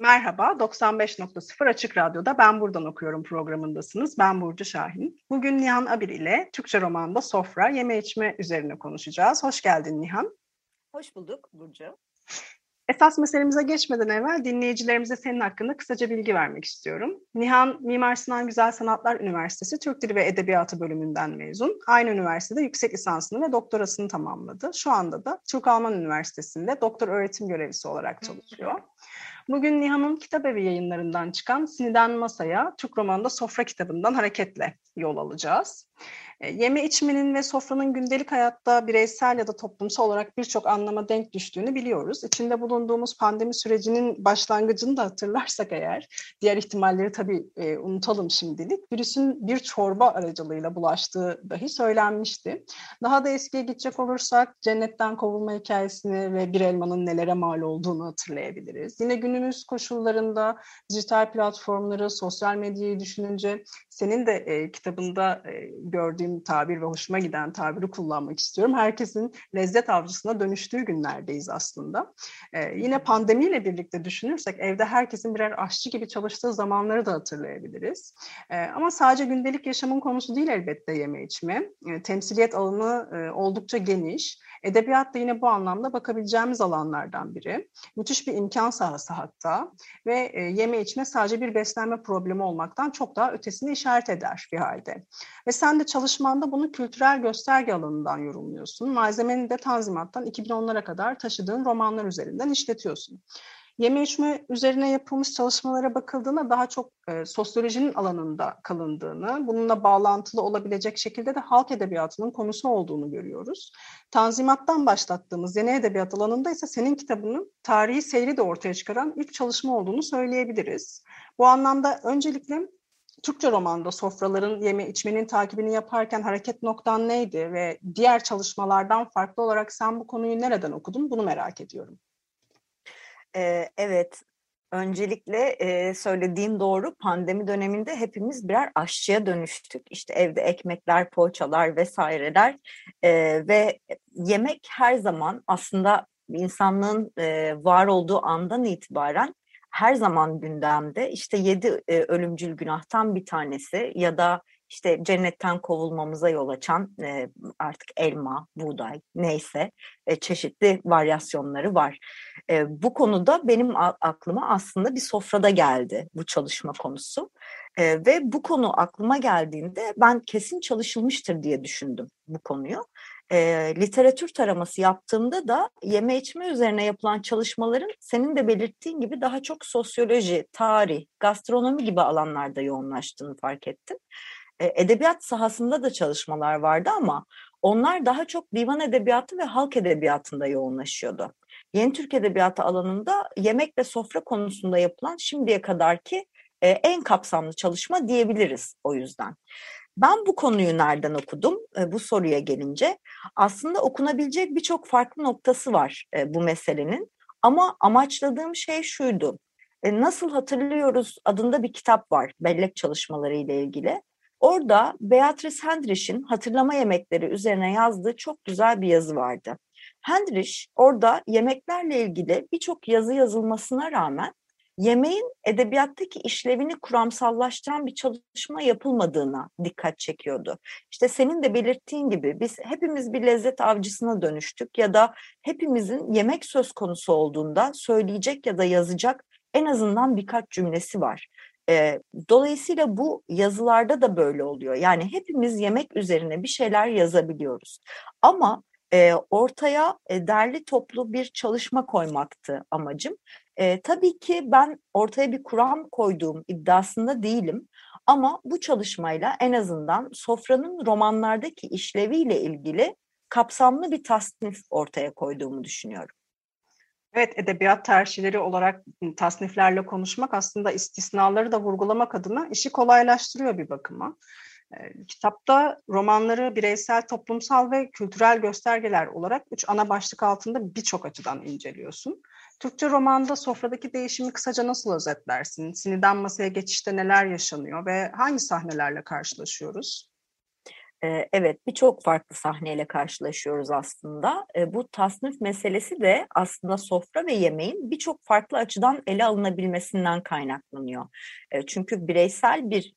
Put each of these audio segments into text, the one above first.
Merhaba, 95.0 Açık Radyo'da Ben Buradan Okuyorum programındasınız. Ben Burcu Şahin. Bugün Nihan Abir ile Türkçe romanda Sofra, Yeme İçme üzerine konuşacağız. Hoş geldin Nihan. Hoş bulduk Burcu. Esas meselemize geçmeden evvel dinleyicilerimize senin hakkında kısaca bilgi vermek istiyorum. Nihan, Mimar Sinan Güzel Sanatlar Üniversitesi Türk Dili ve Edebiyatı bölümünden mezun. Aynı üniversitede yüksek lisansını ve doktorasını tamamladı. Şu anda da Türk-Alman Üniversitesi'nde doktor öğretim görevlisi olarak çalışıyor. Bugün Nihan'ın kitap evi yayınlarından çıkan Siniden Masaya, Türk romanında Sofra kitabından hareketle yol alacağız. E, yeme içmenin ve sofranın gündelik hayatta bireysel ya da toplumsal olarak birçok anlama denk düştüğünü biliyoruz. İçinde bulunduğumuz pandemi sürecinin başlangıcını da hatırlarsak eğer, diğer ihtimalleri tabii e, unutalım şimdilik, virüsün bir çorba aracılığıyla bulaştığı dahi söylenmişti. Daha da eskiye gidecek olursak cennetten kovulma hikayesini ve bir elmanın nelere mal olduğunu hatırlayabiliriz. Yine günümüz koşullarında dijital platformları, sosyal medyayı düşününce senin de e, kitabında e, gördüğüm tabir ve hoşuma giden tabiri kullanmak istiyorum. Herkesin lezzet avcısına dönüştüğü günlerdeyiz aslında. E, yine pandemiyle birlikte düşünürsek evde herkesin birer aşçı gibi çalıştığı zamanları da hatırlayabiliriz. E, ama sadece gündelik yaşamın konusu değil elbette yeme içme. E, temsiliyet alanı e, oldukça geniş. Edebiyat da yine bu anlamda bakabileceğimiz alanlardan biri. Müthiş bir imkan sahası hatta ve e, yeme içme sadece bir beslenme problemi olmaktan çok daha ötesini işaret eder bir halde. Ve sen de çalışmanda bunu kültürel gösterge alanından yorumluyorsun. Malzemeni de Tanzimat'tan 2010'lara kadar taşıdığın romanlar üzerinden işletiyorsun. Yeme içme üzerine yapılmış çalışmalara bakıldığında daha çok e, sosyolojinin alanında kalındığını, bununla bağlantılı olabilecek şekilde de halk edebiyatının konusu olduğunu görüyoruz. Tanzimattan başlattığımız yeni edebiyat alanında ise senin kitabının tarihi seyri de ortaya çıkaran ilk çalışma olduğunu söyleyebiliriz. Bu anlamda öncelikle Türkçe romanda sofraların yeme içmenin takibini yaparken hareket noktan neydi ve diğer çalışmalardan farklı olarak sen bu konuyu nereden okudun bunu merak ediyorum. Ee, evet, öncelikle e, söylediğin doğru. Pandemi döneminde hepimiz birer aşçıya dönüştük. İşte evde ekmekler, poğaçalar vesaireler e, ve yemek her zaman aslında insanlığın e, var olduğu andan itibaren her zaman gündemde. İşte yedi e, ölümcül günahtan bir tanesi ya da işte cennetten kovulmamıza yol açan e, artık elma, buğday neyse e, çeşitli varyasyonları var. E, bu konuda benim aklıma aslında bir sofrada geldi bu çalışma konusu. E, ve bu konu aklıma geldiğinde ben kesin çalışılmıştır diye düşündüm bu konuyu e, literatür taraması yaptığımda da yeme içme üzerine yapılan çalışmaların senin de belirttiğin gibi daha çok sosyoloji, tarih, gastronomi gibi alanlarda yoğunlaştığını fark ettim. E, edebiyat sahasında da çalışmalar vardı ama onlar daha çok divan edebiyatı ve halk edebiyatında yoğunlaşıyordu. Yeni Türk Edebiyatı alanında yemek ve sofra konusunda yapılan şimdiye kadarki e, en kapsamlı çalışma diyebiliriz o yüzden. Ben bu konuyu nereden okudum e, bu soruya gelince? Aslında okunabilecek birçok farklı noktası var bu meselenin. Ama amaçladığım şey şuydu. Nasıl Hatırlıyoruz adında bir kitap var bellek çalışmaları ile ilgili. Orada Beatrice Hendrich'in hatırlama yemekleri üzerine yazdığı çok güzel bir yazı vardı. Hendrich orada yemeklerle ilgili birçok yazı yazılmasına rağmen yemeğin edebiyattaki işlevini kuramsallaştıran bir çalışma yapılmadığına dikkat çekiyordu. İşte senin de belirttiğin gibi biz hepimiz bir lezzet avcısına dönüştük ya da hepimizin yemek söz konusu olduğunda söyleyecek ya da yazacak en azından birkaç cümlesi var. Dolayısıyla bu yazılarda da böyle oluyor. Yani hepimiz yemek üzerine bir şeyler yazabiliyoruz. Ama ortaya e, derli toplu bir çalışma koymaktı amacım. Tabii ki ben ortaya bir kuram koyduğum iddiasında değilim. Ama bu çalışmayla en azından sofranın romanlardaki işleviyle ilgili kapsamlı bir tasnif ortaya koyduğumu düşünüyorum. Evet, edebiyat tercihleri olarak tasniflerle konuşmak aslında istisnaları da vurgulamak adına işi kolaylaştırıyor bir bakıma. Kitapta romanları bireysel, toplumsal ve kültürel göstergeler olarak üç ana başlık altında birçok açıdan inceliyorsun. Türkçe romanda sofradaki değişimi kısaca nasıl özetlersin? Siniden masaya geçişte neler yaşanıyor ve hangi sahnelerle karşılaşıyoruz? Evet, birçok farklı sahneyle karşılaşıyoruz aslında. Bu tasnif meselesi de aslında sofra ve yemeğin birçok farklı açıdan ele alınabilmesinden kaynaklanıyor. Çünkü bireysel bir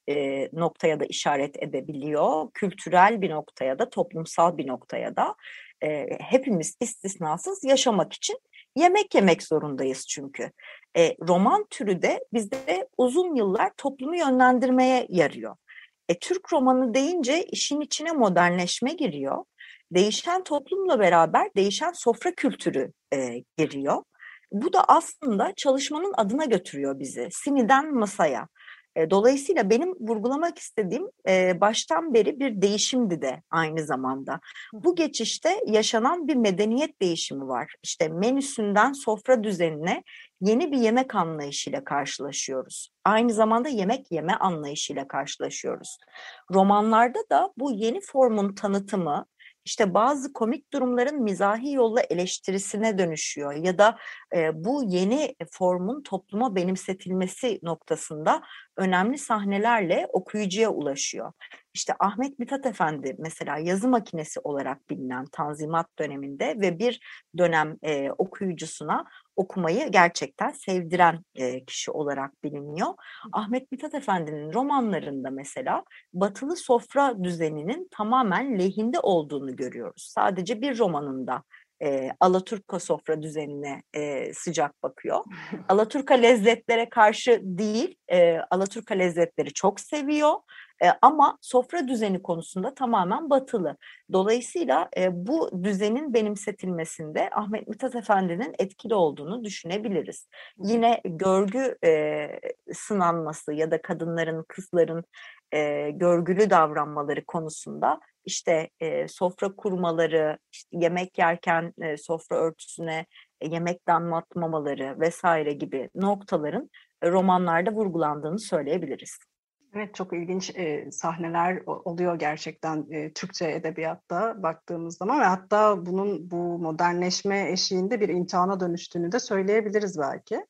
noktaya da işaret edebiliyor, kültürel bir noktaya da, toplumsal bir noktaya da. Hepimiz istisnasız yaşamak için yemek yemek zorundayız çünkü. Roman türü de bizde uzun yıllar toplumu yönlendirmeye yarıyor. E, Türk romanı deyince işin içine modernleşme giriyor. Değişen toplumla beraber değişen sofra kültürü e, giriyor. Bu da aslında çalışmanın adına götürüyor bizi. Siniden masaya. Dolayısıyla benim vurgulamak istediğim baştan beri bir değişimdi de aynı zamanda. Bu geçişte yaşanan bir medeniyet değişimi var. İşte menüsünden sofra düzenine yeni bir yemek anlayışıyla karşılaşıyoruz. Aynı zamanda yemek yeme anlayışıyla karşılaşıyoruz. Romanlarda da bu yeni formun tanıtımı, işte bazı komik durumların mizahi yolla eleştirisine dönüşüyor ya da e, bu yeni formun topluma benimsetilmesi noktasında önemli sahnelerle okuyucuya ulaşıyor. İşte Ahmet Mithat Efendi mesela yazı makinesi olarak bilinen Tanzimat döneminde ve bir dönem e, okuyucusuna okumayı gerçekten sevdiren e, kişi olarak biliniyor. Ahmet Mithat Efendi'nin romanlarında mesela batılı sofra düzeninin tamamen lehinde olduğunu görüyoruz. Sadece bir romanında e, Alaturka sofra düzenine e, sıcak bakıyor. Alaturka lezzetlere karşı değil, e, Alaturka lezzetleri çok seviyor ama sofra düzeni konusunda tamamen batılı. Dolayısıyla e, bu düzenin benimsetilmesinde Ahmet Mithat Efendi'nin etkili olduğunu düşünebiliriz. Yine görgü e, sınanması ya da kadınların, kızların e, görgülü davranmaları konusunda işte e, sofra kurmaları, işte yemek yerken e, sofra örtüsüne e, yemek damlatmamaları vesaire gibi noktaların romanlarda vurgulandığını söyleyebiliriz. Evet çok ilginç e, sahneler oluyor gerçekten e, Türkçe edebiyatta baktığımız zaman ve hatta bunun bu modernleşme eşiğinde bir imtihana dönüştüğünü de söyleyebiliriz belki.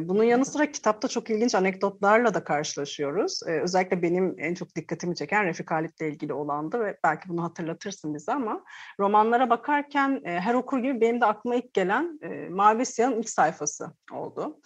Bunun yanı sıra kitapta çok ilginç anekdotlarla da karşılaşıyoruz. Özellikle benim en çok dikkatimi çeken Refik Halit'le ilgili olandı ve belki bunu hatırlatırsın bize ama romanlara bakarken her okur gibi benim de aklıma ilk gelen Mavi Siyah'ın ilk sayfası oldu.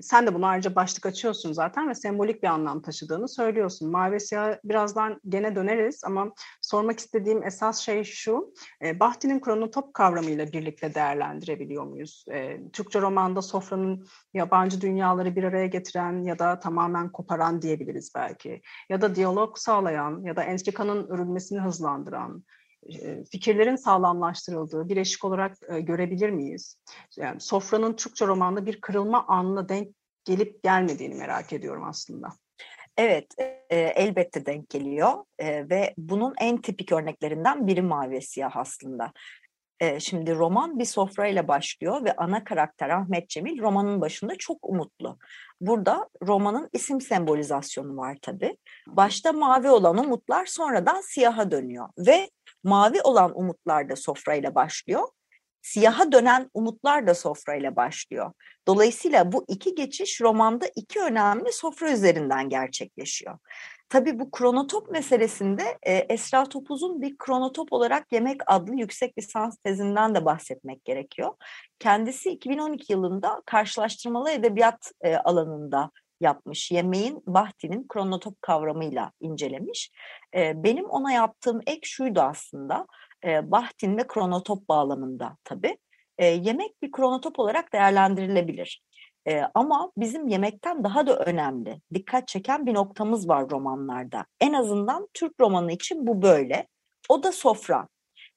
Sen de bunu ayrıca başlık açıyorsun zaten ve sembolik bir anlam taşıdığını söylüyorsun. Mavi Siyah birazdan gene döneriz ama sormak istediğim esas şey şu, Bahti'nin kronotop kavramıyla birlikte değerlendirebiliyor muyuz? Türkçe romanda sofranın yabancı dünyaları bir araya getiren ya da tamamen koparan diyebiliriz belki. Ya da diyalog sağlayan ya da entrikanın örülmesini hızlandıran, fikirlerin sağlamlaştırıldığı bir eşik olarak görebilir miyiz? Yani sofranın Türkçe romanda bir kırılma anına denk gelip gelmediğini merak ediyorum aslında. Evet, e, elbette denk geliyor e, ve bunun en tipik örneklerinden biri Mavi Siyah aslında. Şimdi roman bir sofrayla başlıyor ve ana karakter Ahmet Cemil romanın başında çok umutlu. Burada romanın isim sembolizasyonu var tabii. Başta mavi olan umutlar sonradan siyaha dönüyor ve mavi olan umutlar da sofrayla başlıyor. Siyaha dönen umutlar da sofrayla başlıyor. Dolayısıyla bu iki geçiş romanda iki önemli sofra üzerinden gerçekleşiyor. Tabii bu kronotop meselesinde e, Esra Topuz'un bir kronotop olarak Yemek adlı yüksek lisans tezinden de bahsetmek gerekiyor. Kendisi 2012 yılında karşılaştırmalı edebiyat e, alanında yapmış. Yemeğin Bahti'nin kronotop kavramıyla incelemiş. E, benim ona yaptığım ek şuydu aslında. E, Bahtin ve kronotop bağlamında tabii. E, yemek bir kronotop olarak değerlendirilebilir. E, ama bizim yemekten daha da önemli, dikkat çeken bir noktamız var romanlarda. En azından Türk romanı için bu böyle. O da sofra.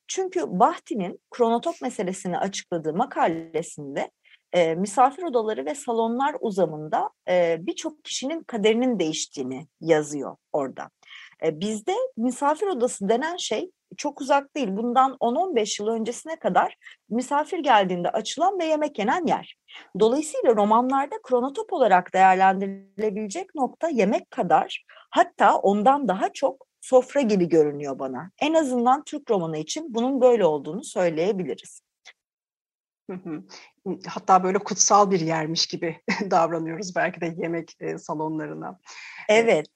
Çünkü Bahti'nin kronotop meselesini açıkladığı makalesinde e, misafir odaları ve salonlar uzamında e, birçok kişinin kaderinin değiştiğini yazıyor orada. E, bizde misafir odası denen şey çok uzak değil. Bundan 10-15 yıl öncesine kadar misafir geldiğinde açılan ve yemek yenen yer. Dolayısıyla romanlarda kronotop olarak değerlendirilebilecek nokta yemek kadar hatta ondan daha çok sofra gibi görünüyor bana. En azından Türk romanı için bunun böyle olduğunu söyleyebiliriz. Hatta böyle kutsal bir yermiş gibi davranıyoruz belki de yemek salonlarına. Evet.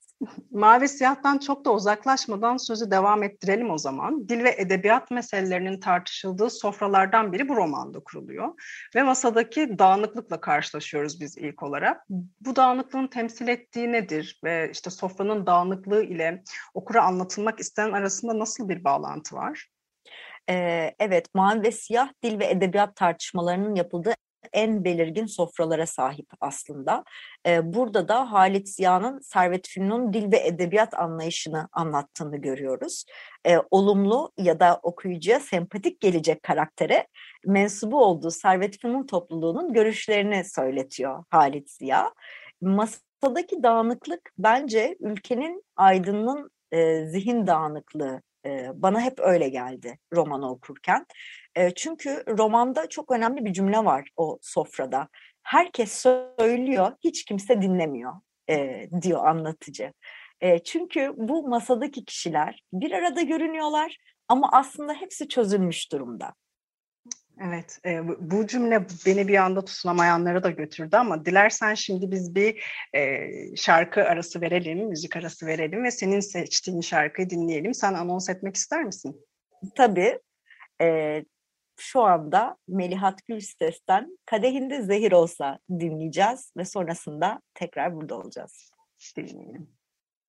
Mavi siyahtan çok da uzaklaşmadan sözü devam ettirelim o zaman. Dil ve edebiyat meselelerinin tartışıldığı sofralardan biri bu romanda kuruluyor. Ve masadaki dağınıklıkla karşılaşıyoruz biz ilk olarak. Bu dağınıklığın temsil ettiği nedir? Ve işte sofranın dağınıklığı ile okura anlatılmak istenen arasında nasıl bir bağlantı var? Ee, evet, mavi ve siyah dil ve edebiyat tartışmalarının yapıldığı en belirgin sofralara sahip aslında. Burada da Halit Ziya'nın Servet Fünun'un dil ve edebiyat anlayışını anlattığını görüyoruz. Olumlu ya da okuyucuya sempatik gelecek karaktere mensubu olduğu Servet Fünun topluluğunun görüşlerini söyletiyor Halit Ziya. Masadaki dağınıklık bence ülkenin aydınının e, zihin dağınıklığı bana hep öyle geldi romanı okurken. Çünkü romanda çok önemli bir cümle var o sofrada. Herkes söylüyor, hiç kimse dinlemiyor diyor anlatıcı. Çünkü bu masadaki kişiler bir arada görünüyorlar ama aslında hepsi çözülmüş durumda. Evet, e, bu cümle beni bir anda tutunamayanlara da götürdü ama dilersen şimdi biz bir e, şarkı arası verelim, müzik arası verelim ve senin seçtiğin şarkıyı dinleyelim. Sen anons etmek ister misin? Tabii. E, şu anda Melihat Gülses'ten Kadehinde Zehir Olsa dinleyeceğiz ve sonrasında tekrar burada olacağız. Dinleyelim.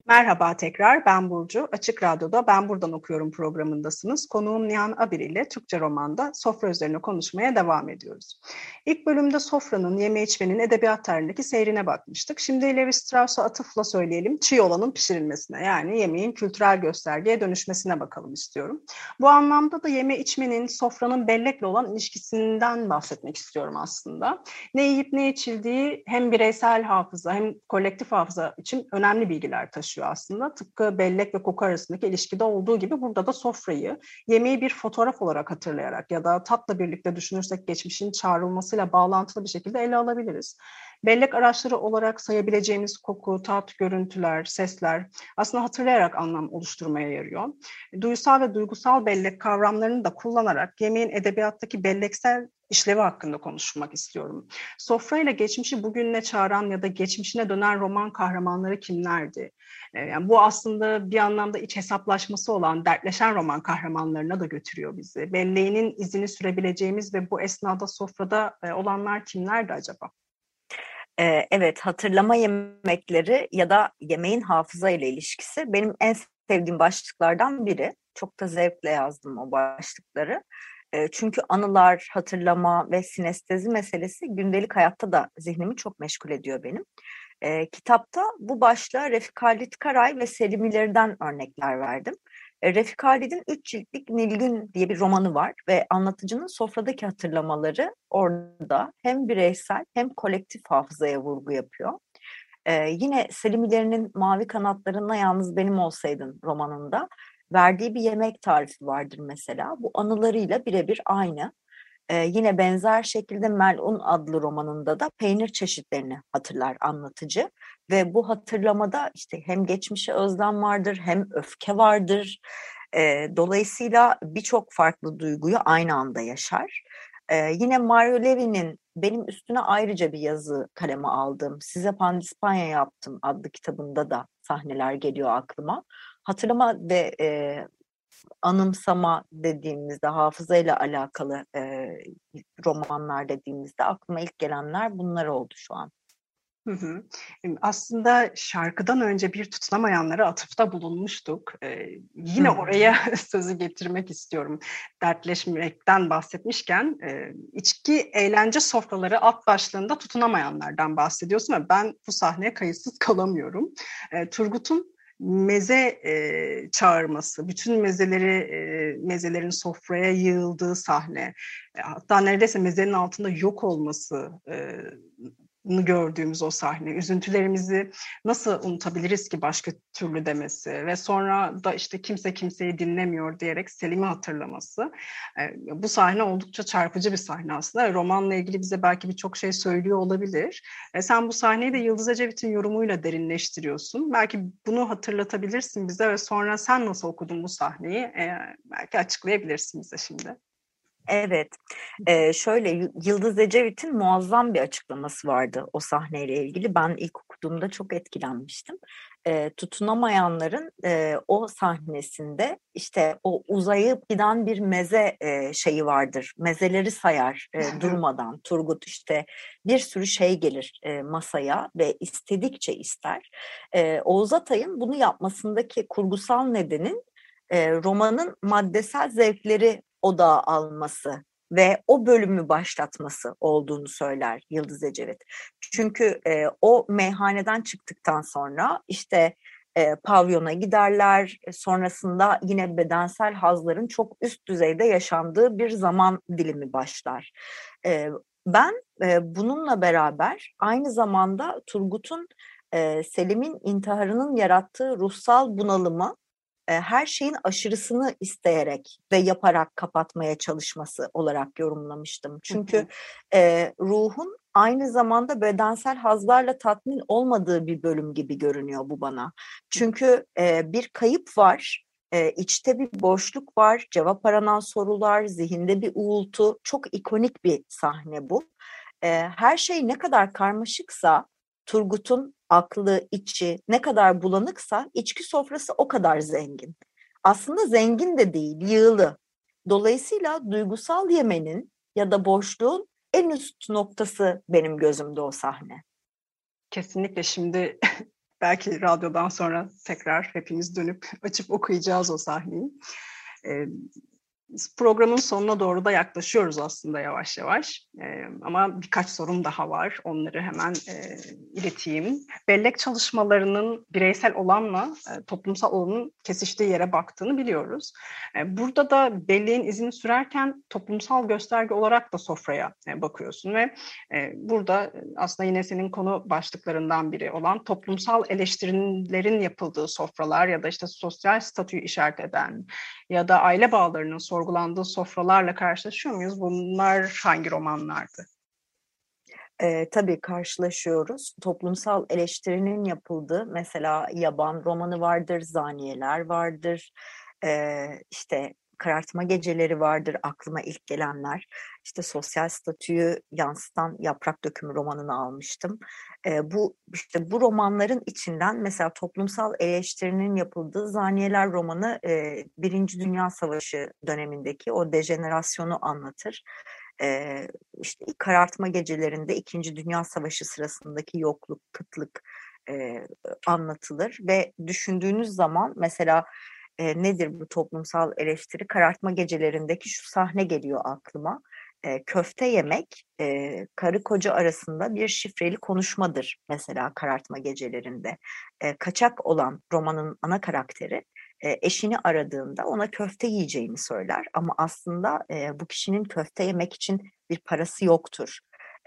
Merhaba tekrar, ben Burcu. Açık Radyo'da Ben Buradan Okuyorum programındasınız. Konuğum Nihan Abir ile Türkçe romanda sofra üzerine konuşmaya devam ediyoruz. İlk bölümde sofranın, yeme içmenin edebiyat tarihindeki seyrine bakmıştık. Şimdi Levi Strauss'a atıfla söyleyelim, çiğ olanın pişirilmesine yani yemeğin kültürel göstergeye dönüşmesine bakalım istiyorum. Bu anlamda da yeme içmenin, sofranın bellekle olan ilişkisinden bahsetmek istiyorum aslında. Ne yiyip ne içildiği hem bireysel hafıza hem kolektif hafıza için önemli bilgiler taşıyor geçiyor aslında. Tıpkı bellek ve koku arasındaki ilişkide olduğu gibi burada da sofrayı yemeği bir fotoğraf olarak hatırlayarak ya da tatla birlikte düşünürsek geçmişin çağrılmasıyla bağlantılı bir şekilde ele alabiliriz. Bellek araçları olarak sayabileceğimiz koku, tat, görüntüler, sesler aslında hatırlayarak anlam oluşturmaya yarıyor. Duysal ve duygusal bellek kavramlarını da kullanarak yemeğin edebiyattaki belleksel işlevi hakkında konuşmak istiyorum. Sofrayla geçmişi bugünle çağıran ya da geçmişine dönen roman kahramanları kimlerdi? Ee, yani bu aslında bir anlamda iç hesaplaşması olan dertleşen roman kahramanlarına da götürüyor bizi. Belleğinin izini sürebileceğimiz ve bu esnada sofrada e, olanlar kimlerdi acaba? Ee, evet, hatırlama yemekleri ya da yemeğin hafıza ile ilişkisi benim en sevdiğim başlıklardan biri. Çok da zevkle yazdım o başlıkları. Çünkü anılar, hatırlama ve sinestezi meselesi gündelik hayatta da zihnimi çok meşgul ediyor benim. E, kitapta bu başlığa Refik Halit Karay ve Selimilerden örnekler verdim. E, Refik Halit'in üç ciltlik Nilgün diye bir romanı var ve anlatıcının sofradaki hatırlamaları orada hem bireysel hem kolektif hafızaya vurgu yapıyor. E, yine Selimilerinin Mavi Kanatlarına Yalnız Benim Olsaydın romanında verdiği bir yemek tarifi vardır mesela. Bu anılarıyla birebir aynı. Ee, yine benzer şekilde Melun adlı romanında da peynir çeşitlerini hatırlar anlatıcı. Ve bu hatırlamada işte hem geçmişe özlem vardır hem öfke vardır. Ee, dolayısıyla birçok farklı duyguyu aynı anda yaşar. Ee, yine Mario Levy'nin benim üstüne ayrıca bir yazı kaleme aldım. Size Pandispanya yaptım adlı kitabında da sahneler geliyor aklıma hatırlama ve e, anımsama dediğimizde hafızayla alakalı e, romanlar dediğimizde aklıma ilk gelenler bunlar oldu şu an. Hı hı. Aslında şarkıdan önce bir tutunamayanlara atıfta bulunmuştuk. Ee, yine hı. oraya sözü getirmek istiyorum. Dertleşmekten bahsetmişken e, içki eğlence sofraları alt başlığında tutunamayanlardan bahsediyorsun ve ben bu sahneye kayıtsız kalamıyorum. E, Turgut'un meze e, çağırması, bütün mezeleri e, mezelerin sofraya yığıldığı sahne, e, hatta neredeyse mezenin altında yok olması e, gördüğümüz o sahne, üzüntülerimizi nasıl unutabiliriz ki başka türlü demesi ve sonra da işte kimse kimseyi dinlemiyor diyerek Selim'i hatırlaması. Bu sahne oldukça çarpıcı bir sahne aslında. Romanla ilgili bize belki birçok şey söylüyor olabilir. Sen bu sahneyi de Yıldız Ecevit'in yorumuyla derinleştiriyorsun. Belki bunu hatırlatabilirsin bize ve sonra sen nasıl okudun bu sahneyi belki açıklayabilirsin bize şimdi. Evet, ee, şöyle Yıldız Ecevit'in muazzam bir açıklaması vardı o sahneyle ilgili. Ben ilk okuduğumda çok etkilenmiştim. E, tutunamayanların e, o sahnesinde işte o uzayıp giden bir meze e, şeyi vardır. Mezeleri sayar e, durmadan. Turgut işte bir sürü şey gelir e, masaya ve istedikçe ister. E, Oğuz Atay'ın bunu yapmasındaki kurgusal nedenin e, romanın maddesel zevkleri odağa alması ve o bölümü başlatması olduğunu söyler Yıldız Ecevit. Çünkü e, o meyhaneden çıktıktan sonra işte e, pavyona giderler. E, sonrasında yine bedensel hazların çok üst düzeyde yaşandığı bir zaman dilimi başlar. E, ben e, bununla beraber aynı zamanda Turgut'un e, Selim'in intiharının yarattığı ruhsal bunalımı her şeyin aşırısını isteyerek ve yaparak kapatmaya çalışması olarak yorumlamıştım. Çünkü e, ruhun aynı zamanda bedensel hazlarla tatmin olmadığı bir bölüm gibi görünüyor bu bana. Çünkü e, bir kayıp var, e, içte bir boşluk var, cevap aranan sorular, zihinde bir uğultu. Çok ikonik bir sahne bu. E, her şey ne kadar karmaşıksa Turgut'un aklı, içi ne kadar bulanıksa içki sofrası o kadar zengin. Aslında zengin de değil, yığılı. Dolayısıyla duygusal yemenin ya da boşluğun en üst noktası benim gözümde o sahne. Kesinlikle şimdi belki radyodan sonra tekrar hepimiz dönüp açıp okuyacağız o sahneyi. Ee, programın sonuna doğru da yaklaşıyoruz aslında yavaş yavaş. E, ama birkaç sorun daha var. Onları hemen e, ileteyim. Bellek çalışmalarının bireysel olanla e, toplumsal olanın kesiştiği yere baktığını biliyoruz. E, burada da belleğin izini sürerken toplumsal gösterge olarak da sofraya e, bakıyorsun ve e, burada aslında yine senin konu başlıklarından biri olan toplumsal eleştirilerin yapıldığı sofralar ya da işte sosyal statüyü işaret eden ya da aile bağlarının sorgulandığı sofralarla karşılaşıyor muyuz? Bunlar hangi romanlardı? E, tabii karşılaşıyoruz. Toplumsal eleştirinin yapıldığı mesela Yaban romanı vardır, Zaniyeler vardır, e, işte karartma geceleri vardır aklıma ilk gelenler. İşte sosyal statüyü yansıtan Yaprak Dökümü romanını almıştım. E, bu işte bu romanların içinden mesela toplumsal eleştirinin yapıldığı Zaniyeler romanı e, Birinci Dünya Savaşı dönemindeki o dejenerasyonu anlatır. E, işte karartma gecelerinde İkinci Dünya Savaşı sırasındaki yokluk, kıtlık e, anlatılır ve düşündüğünüz zaman mesela e, nedir bu toplumsal eleştiri? Karartma gecelerindeki şu sahne geliyor aklıma. E, köfte yemek e, karı koca arasında bir şifreli konuşmadır mesela karartma gecelerinde. E, kaçak olan romanın ana karakteri e, eşini aradığında ona köfte yiyeceğini söyler ama aslında e, bu kişinin köfte yemek için bir parası yoktur.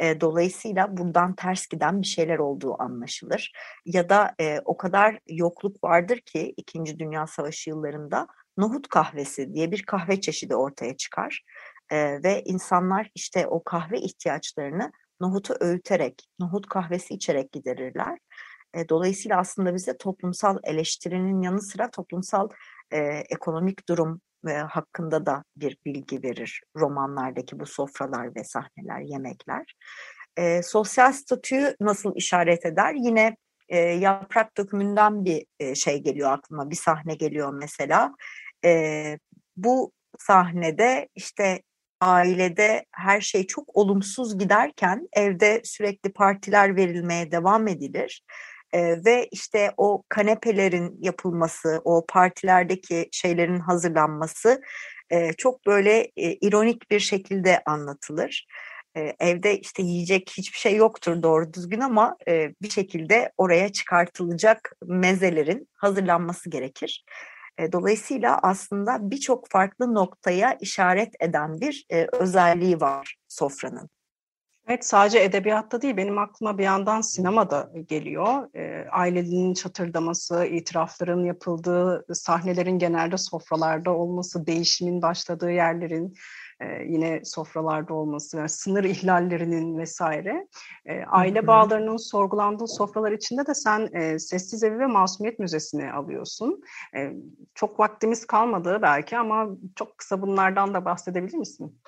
E, dolayısıyla buradan ters giden bir şeyler olduğu anlaşılır. Ya da e, o kadar yokluk vardır ki İkinci Dünya Savaşı yıllarında nohut kahvesi diye bir kahve çeşidi ortaya çıkar. E, ve insanlar işte o kahve ihtiyaçlarını nohutu öğüterek, nohut kahvesi içerek giderirler. E, dolayısıyla aslında bize toplumsal eleştirinin yanı sıra toplumsal e, ekonomik durum hakkında da bir bilgi verir romanlardaki bu sofralar ve sahneler, yemekler. E, sosyal statüyü nasıl işaret eder? Yine e, yaprak dökümünden bir e, şey geliyor aklıma, bir sahne geliyor mesela. E, bu sahnede işte ailede her şey çok olumsuz giderken evde sürekli partiler verilmeye devam edilir e, ve işte o kanepelerin yapılması, o partilerdeki şeylerin hazırlanması e, çok böyle e, ironik bir şekilde anlatılır. E, evde işte yiyecek hiçbir şey yoktur doğru düzgün ama e, bir şekilde oraya çıkartılacak mezelerin hazırlanması gerekir. Dolayısıyla aslında birçok farklı noktaya işaret eden bir e, özelliği var sofranın. Evet sadece edebiyatta değil benim aklıma bir yandan sinema da geliyor. E, ailenin çatırdaması, itirafların yapıldığı sahnelerin genelde sofralarda olması, değişimin başladığı yerlerin e, yine sofralarda olması, yani sınır ihlallerinin vesaire. E, aile bağlarının sorgulandığı sofralar içinde de sen e, Sessiz Evi ve Masumiyet Müzesi'ni alıyorsun. E, çok vaktimiz kalmadı belki ama çok kısa bunlardan da bahsedebilir misin?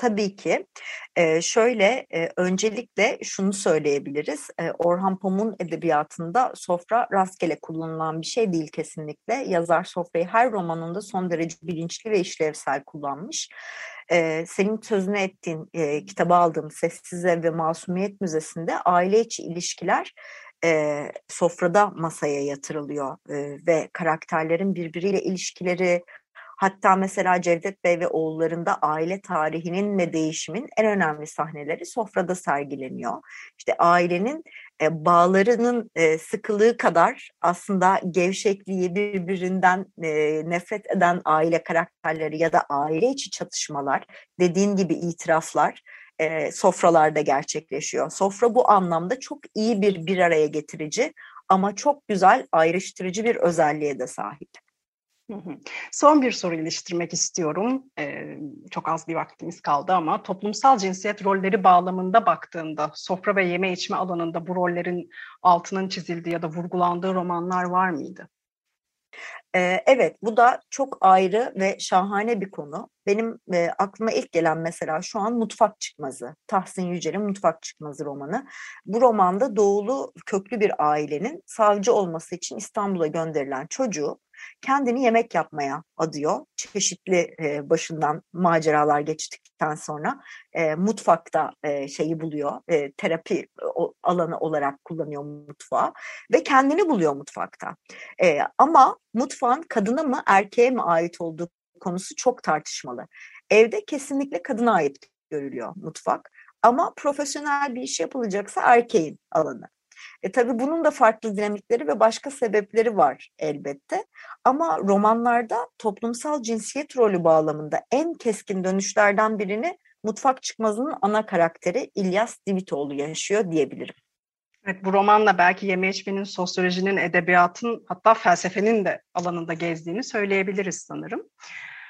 Tabii ki. Ee, şöyle e, öncelikle şunu söyleyebiliriz. E, Orhan Pamuk'un edebiyatında sofra rastgele kullanılan bir şey değil kesinlikle. Yazar sofrayı her romanında son derece bilinçli ve işlevsel kullanmış. E, senin sözünü ettiğin e, kitabı aldığım Sessiz Ev ve Masumiyet Müzesi'nde aile içi ilişkiler e, sofrada masaya yatırılıyor e, ve karakterlerin birbiriyle ilişkileri, Hatta mesela Cevdet Bey ve oğullarında aile tarihinin ve değişimin en önemli sahneleri sofrada sergileniyor. İşte ailenin e, bağlarının e, sıkılığı kadar aslında gevşekliği birbirinden e, nefret eden aile karakterleri ya da aile içi çatışmalar, dediğin gibi itiraflar e, sofralarda gerçekleşiyor. Sofra bu anlamda çok iyi bir bir araya getirici ama çok güzel ayrıştırıcı bir özelliğe de sahip. Son bir soru iliştirmek istiyorum. Ee, çok az bir vaktimiz kaldı ama toplumsal cinsiyet rolleri bağlamında baktığında sofra ve yeme içme alanında bu rollerin altının çizildiği ya da vurgulandığı romanlar var mıydı? Evet, bu da çok ayrı ve şahane bir konu. Benim aklıma ilk gelen mesela şu an Mutfak Çıkmazı, Tahsin Yücel'in Mutfak Çıkmazı romanı. Bu romanda doğulu köklü bir ailenin savcı olması için İstanbul'a gönderilen çocuğu kendini yemek yapmaya adıyor. Çeşitli başından maceralar geçtikten sonra e, mutfakta şeyi buluyor, terapi alanı olarak kullanıyor mutfağı ve kendini buluyor mutfakta. Ama mutfağın kadına mı erkeğe mi ait olduğu konusu çok tartışmalı. Evde kesinlikle kadına ait görülüyor mutfak. Ama profesyonel bir iş yapılacaksa erkeğin alanı. E tabii bunun da farklı dinamikleri ve başka sebepleri var elbette. Ama romanlarda toplumsal cinsiyet rolü bağlamında en keskin dönüşlerden birini Mutfak Çıkmazı'nın ana karakteri İlyas Divitoğlu yaşıyor diyebilirim. Evet, bu romanla belki yeme içmenin, sosyolojinin, edebiyatın hatta felsefenin de alanında gezdiğini söyleyebiliriz sanırım.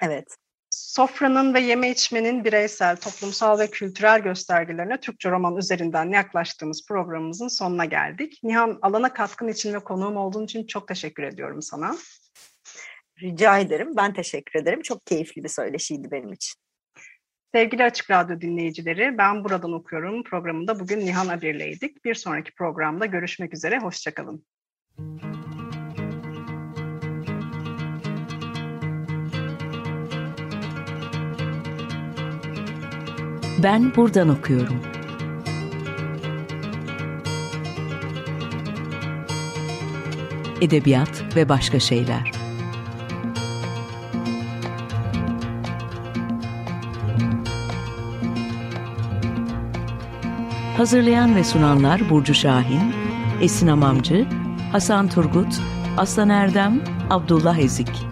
Evet. Sofranın ve yeme içmenin bireysel, toplumsal ve kültürel göstergelerine Türkçe roman üzerinden yaklaştığımız programımızın sonuna geldik. Nihan, alana katkın için ve konuğum olduğun için çok teşekkür ediyorum sana. Rica ederim. Ben teşekkür ederim. Çok keyifli bir söyleşiydi benim için. Sevgili Açık Radyo dinleyicileri, ben buradan okuyorum programında bugün Nihan Adir'leydik. Bir sonraki programda görüşmek üzere, hoşçakalın. Ben buradan okuyorum. Edebiyat ve başka şeyler. Hazırlayan ve sunanlar Burcu Şahin, Esin Amamcı, Hasan Turgut, Aslan Erdem, Abdullah Ezik.